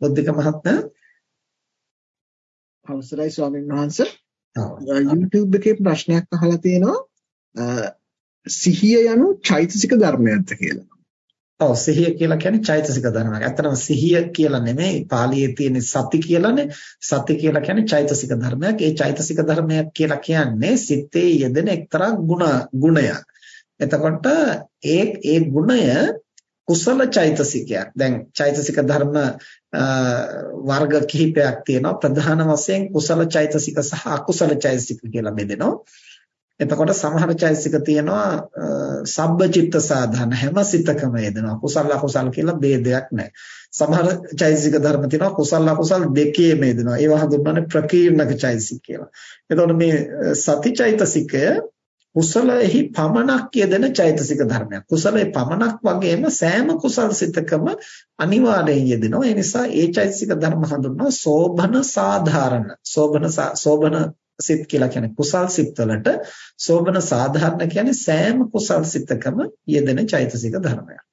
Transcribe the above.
බුද්ධික මහත්මයා අවසරයි ස්වාමීන් වහන්සේ. YouTube එකේ ප්‍රශ්නයක් අහලා තියෙනවා සිහිය යනු චෛතසික ධර්මයක්ද කියලා. ඔව් සිහිය කියලා කියන්නේ චෛතසික ධර්මයක්. ඇත්තටම සිහිය කියලා නෙමෙයි පාලියේ තියෙන සති කියලානේ. සති කියලා කියන්නේ චෛතසික ධර්මයක්. ඒ චෛතසික ධර්මයක් කියලා කියන්නේ සිතේ යෙදෙන එක්තරා ගුණ ගුණයක්. එතකොට ඒ ඒ ගුණය කුසල චෛතසිකයක්. දැන් චෛතසික ධර්ම වර්ග කිහිපයක් තියෙනවා. ප්‍රධාන වශයෙන් කුසල චෛතසික සහ අකුසල චෛතසික කියලා බෙදෙනවා. එතකොට සමහර චෛතසික තියෙනවා සබ්බචිත්ත සාධන හැම සිතකම යෙදෙනවා. කුසල අකුසල කියලා ભેදයක් නැහැ. සමහර චෛතසික ධර්ම තියෙනවා කුසල අකුසල දෙකේම යෙදෙනවා. ඒවා හඳුන්වන්නේ ප්‍රකීර්ණක චෛතසික කියලා. එතකොට මේ සති චෛතසිකය කුසලෙහි පමණක් යෙදෙන චෛතසික ධර්මයක්. කුසලයේ පමණක් වගේම සෑම කුසල් සිතකම අනිවාර්යෙන් යෙදෙනවා. ඒ නිසා ඒ චෛතසික ධර්ම හඳුන්වනවා සෝභන සාධාරණ. සෝභන සෝභන සිත් කියලා කියන්නේ කුසල් සිත්වලට සෝභන සාධාරණ කියන්නේ සෑම කුසල් සිතකම යෙදෙන චෛතසික ධර්මයක්.